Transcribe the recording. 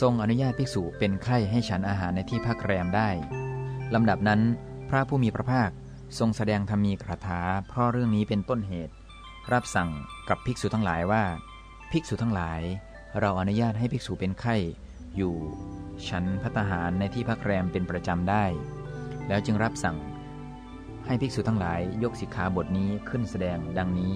ทรงอนุญาตภิกษุเป็นไข้ให้ฉันอาหารในที่พักแรมได้ลำดับนั้น พระผู้มีพระภาคทรงแสดงธรรมีกถาเพราะเรื่องนี้เป็นต้นเหตุ รับสั่งกับภิกษุทั้งหลายว่า ภิกษุทั้งหลาย เราอนุญาตให้ภิกษุเป็นไข้อยู่ ฉันพัตหารในที่พักแรมเป็นประจำได้ แล้วจึงรับสั่ง ให้ภิกษุทั้งหลายยกสิกขาบทนี้ขึ้นแสดงดังนี้